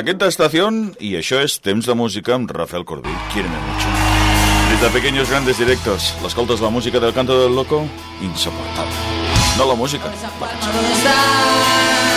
la quinta estación y eso es Temps de Música amb Rafael Corbí. Quiéreme mucho. Desde pequeños grandes directos, las coltas la música del canto del loco, insoportable. No la música, la canción.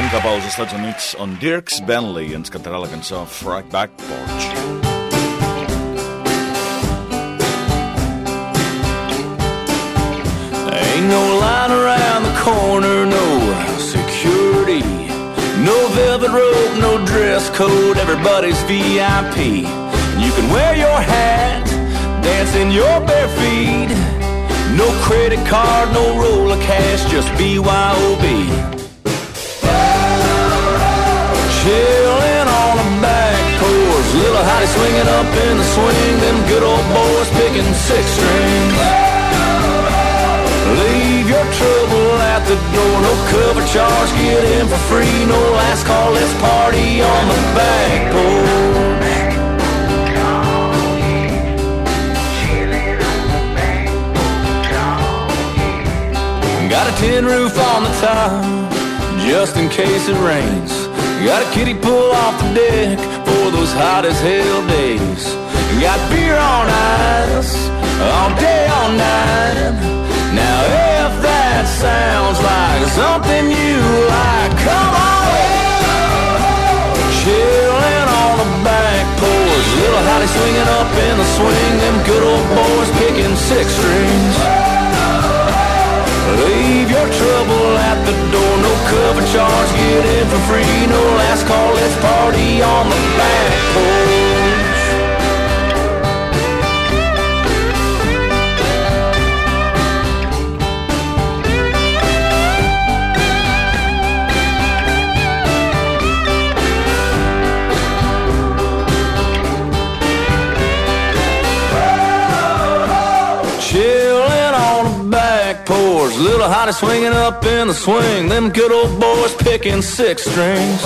Viatgem cap als Estats Units on Dirks Bentley ens cantarà la cançó Fright Back Porch. Ain't no line around the corner, no security. No velvet rope, no dress code, everybody's VIP. You can wear your hat, dance in your bare feet. No credit card, no roll of cash, just BYOB. Swinging up in the swing. Them good old boys picking six strings. Leave your trouble at the door, no cover charge, get in for free. No last call, let's party on the back porch. Got a tin roof on the top, just in case it rains. Got a kiddie pull off the deck for those hot as hell days. Got beer on ice all day, all night. Now if that sounds like something you like, come on. Chillin' on the back porch, little hottie swinging up in the swing. Them good old boys picking six strings. Trouble at the door, no cover charge, get in for free, no last call, let's party on the back porch. Little hottie swinging up in the swing. Them good old boys picking six strings.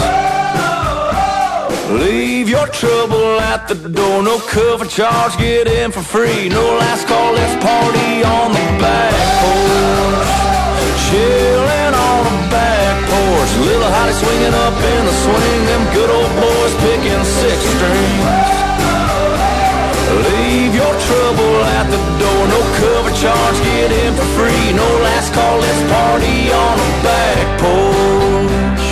Leave your trouble at the door, no cover charge, get in for free. No last call, let's party on the back porch. Chillin' on the back porch, little hottie swinging up in the swing. Them good old boys picking six strings. Leave your trouble at the door, no cover charge, get in for free. Call, let's party on the back porch.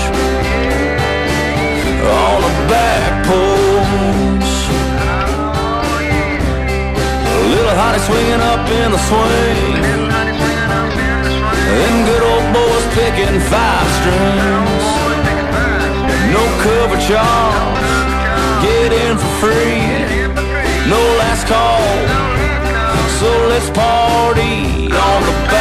On the back porch. A little hottie swinging up in the swing. Them good old boys picking five strings. No cover charge, get in for free. No last call, so let's party on the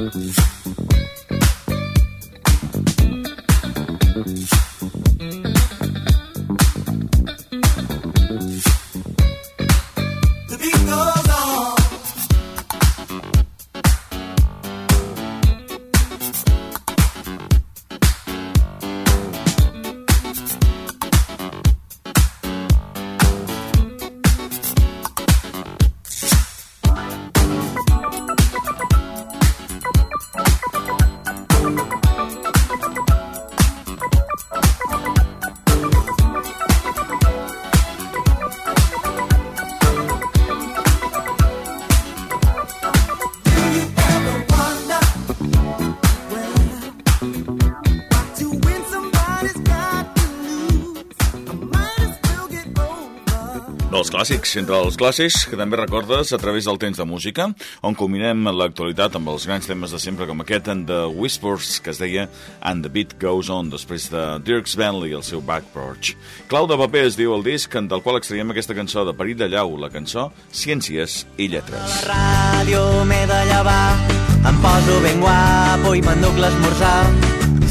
Mm-hmm. Clàssics, entre els clàssics que també recordes a través del temps de música, on combinem l'actualitat amb els grans temes de sempre com aquest en The Whispers, que es deia And the Beat Goes On, després de Dirks Bentley el seu Back Porch. Clau de paper es diu el disc, del qual extraiem aquesta cançó de Parit de Llau, la cançó Ciències i Lletres. ràdio m'he de llevar Em poso ben guapo i m'enduc l'esmorzar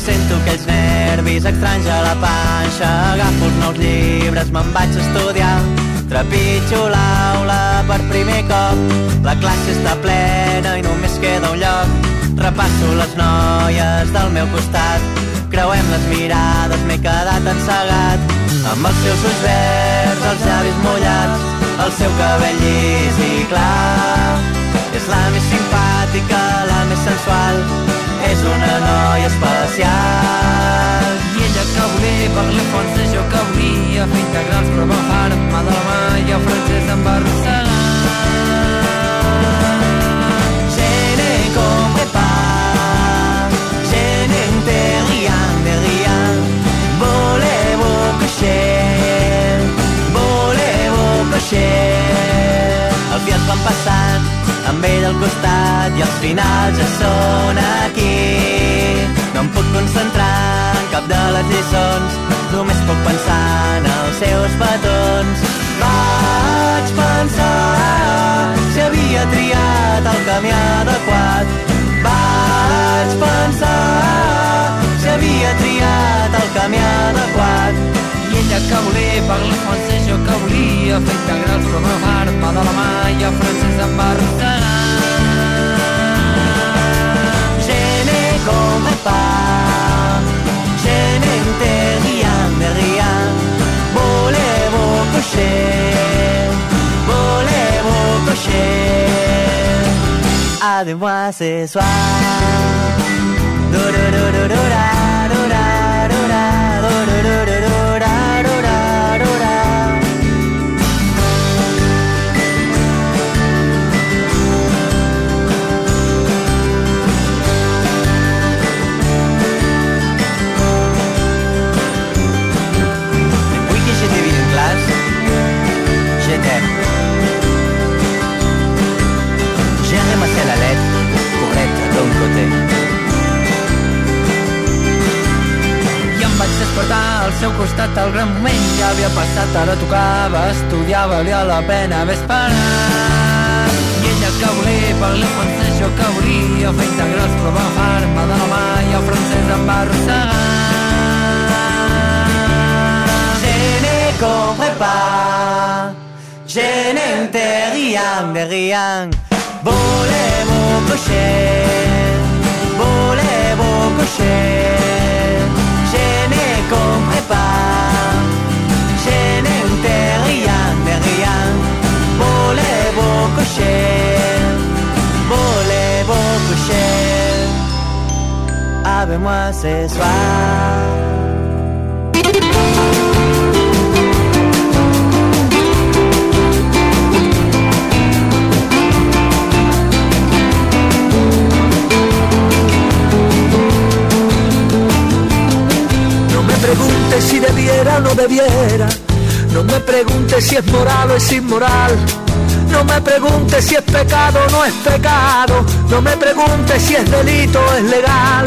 Sento aquells nervis estranys a la panxa Agafo els nous llibres, me'n vaig a estudiar Trepitjo l'aula per primer cop. La classe està plena i només queda un lloc. Repasso les noies del meu costat. Creuem les mirades, m'he quedat encegat. Amb els seus ulls verds, els llavis mullats el seu cabell llis i clar. És la més simpàtica, la més sensual. És una noia especial. I ella que volia parlar francès, jo que volia fer integrals, però va far mà de finals ja són aquí. No em puc concentrar en cap de les lliçons, només puc pensar en els seus petons. Vaig pensar si havia triat el camí adequat. Vaig pensar si havia triat el camí adequat. I ella que volia parlar francès, jo que volia fer va far mà de la mà i el francès em. Avec moi ce soir? Côté. I em vaig despertar al seu costat al gran moment ja havia passat, ara tocava estudiar, valia la pena haver esperat. I ella que volia parlar francès, jo que volia fer integrals, però va agafar-me de la mà i el francès em va arrossegar. Je ne comprends pas, je n'entends rien de rien. Voulez-vous coucher, Je ne comprends pas, je n'entends rien de rien. Voulez-vous coucher, voulez-vous coucher avec moi ce soir. Preguntes si debiera o no debiera. No me preguntes si es moral o es inmoral. No me preguntes si es pecado o no es pecado. No me preguntes si es delito o es legal.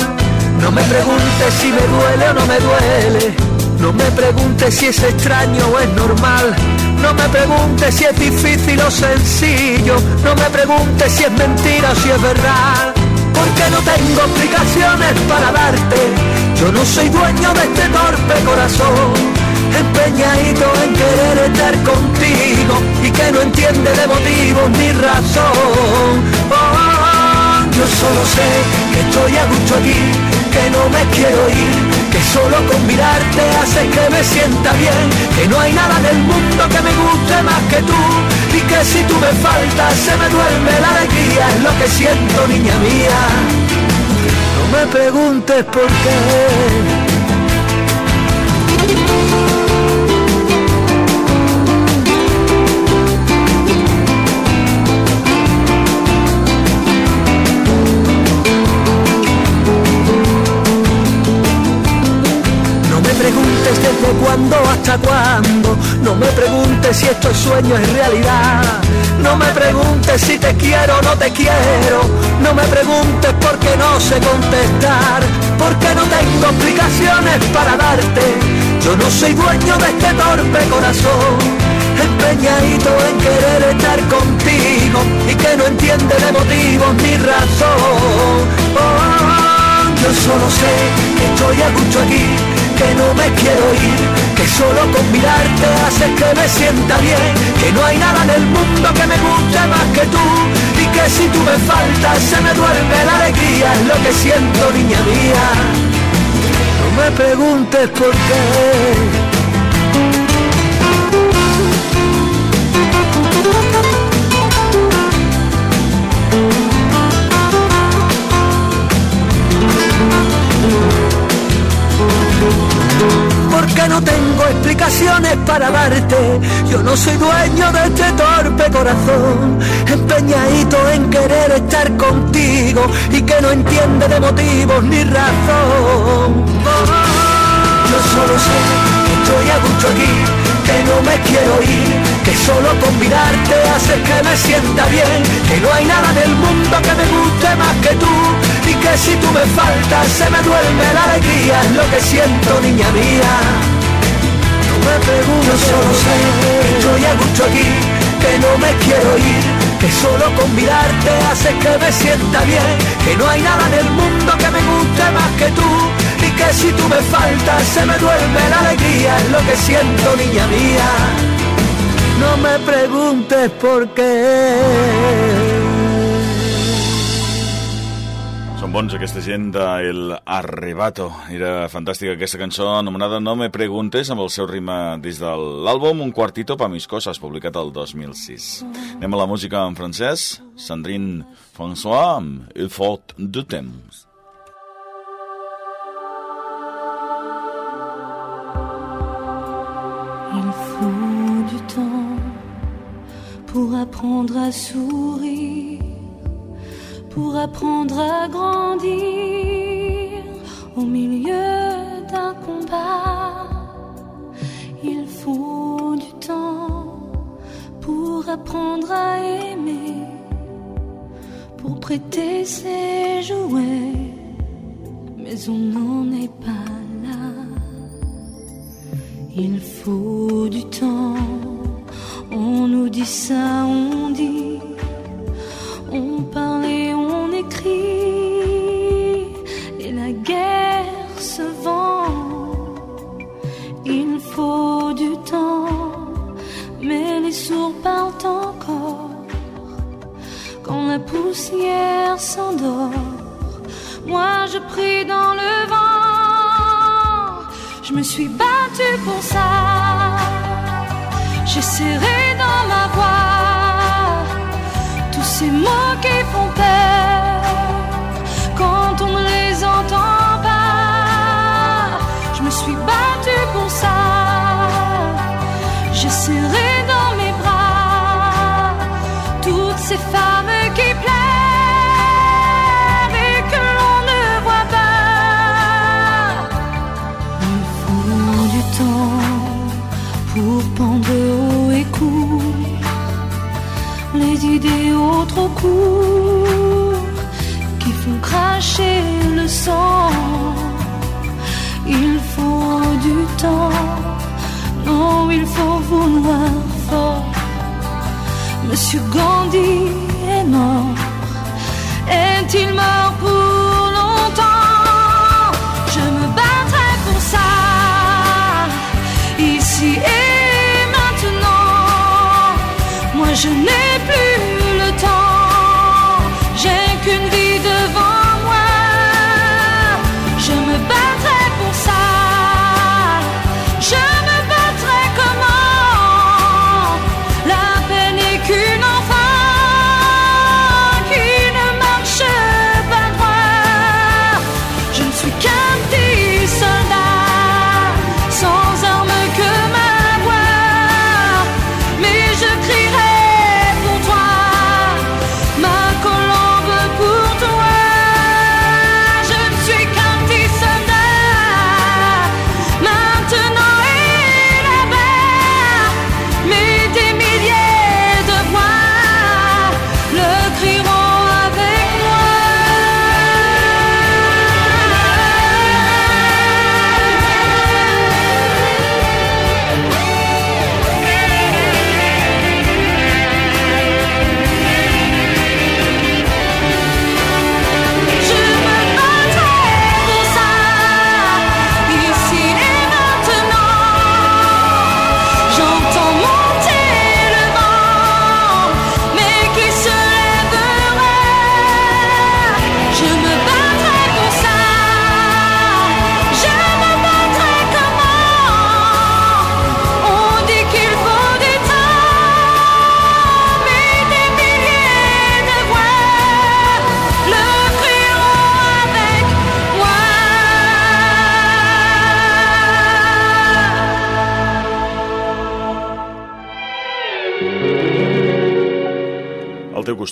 No me preguntes si me duele o no me duele. No me preguntes si es extraño o es normal. No me preguntes si es difícil o sencillo. No me preguntes si es mentira o si es verdad. Porque no tengo explicaciones para darte. Yo no soy dueño de este torpe corazón. Empeñadito en querer estar contigo y que no entiende de motivos ni razón. Oh, yo solo sé que estoy a gusto aquí, que no me quiero ir, que solo con mirarte hace que me sienta bien, que no hay nada en el mundo que me guste más que tú y que si tú me faltas se me duerme la alegría, es lo que siento niña mía. Me preguntes por qué. No me preguntes desde cuándo hasta cuándo. No me preguntes si esto es sueño es realidad. No me preguntes si te quiero o no te quiero. No me preguntes por qué no sé contestar. Porque no tengo explicaciones para darte. Yo no soy dueño de este torpe corazón. Empeñadito en querer estar contigo y que no entiende de motivos ni razón. Oh, yo solo sé que estoy a gusto aquí, que no me quiero ir, que solo con mirarte hace que me sienta bien, que no hay nada en el mundo que me guste más que tú y que si tú me faltas se me duerme la alegría, es lo que siento niña mía. No me preguntes por qué. Porque no tengo explicaciones para darte. Yo no soy dueño de este torpe corazón, empeñadito en querer estar contigo y que no entiende de motivos ni razón. Yo solo sé que estoy a gusto aquí, que no me quiero ir, que solo con mirarte hace que me sienta bien, que no hay nada del mundo que me guste más que tú y que si tú me faltas se me duerme la alegría, es lo que siento niña mía. No me pregunto, solo sé que estoy a gusto aquí, que no me quiero ir, que solo con mirarte hace que me sienta bien, que no hay nada en el mundo que me guste más que tú y que si tú me faltas se me duerme la alegría, es lo que siento niña mía. No me preguntes por qué. Són bons aquesta gent del Arrebato. Era fantàstica aquesta cançó anomenada No me preguntes amb el seu rima des de l'àlbum Un quartito pa mis coses, publicat el 2006. Anem a la música en francès. Sandrine François amb Il faut du temps. Pour apprendre à sourire, pour apprendre à grandir au milieu d'un combat. Il faut du temps pour apprendre à aimer, pour prêter ses jouets, mais on n'en est pas là. Il faut du temps, ça, on dit, on parle et on écrit, et la guerre se vend. Il faut du temps, mais les sourds parlent encore quand la poussière s'endort. Moi je prie dans le vent. Je me suis battue pour ça. J'ai serré dans ma voix tous ces mots qui font peur quand on ne les entend pas. Je me suis battue pour ça. J'ai serré dans mes bras toutes ces femmes trop qui font cracher le sang. Il faut du temps, non, il faut vouloir fort. Monsieur Gandhi est mort, est-il mort pour longtemps? Je me battrai pour ça, ici et maintenant. Moi je n'ai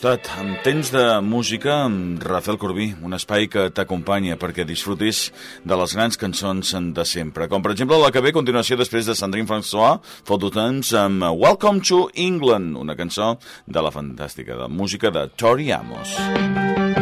costat, amb temps de música amb Rafael Corbí, un espai que t'acompanya perquè disfrutis de les grans cançons de sempre, com per exemple la que ve a continuació després de Sandrine François, Fototems, amb Welcome to England, una cançó de la fantàstica de música de Tori Amos. Música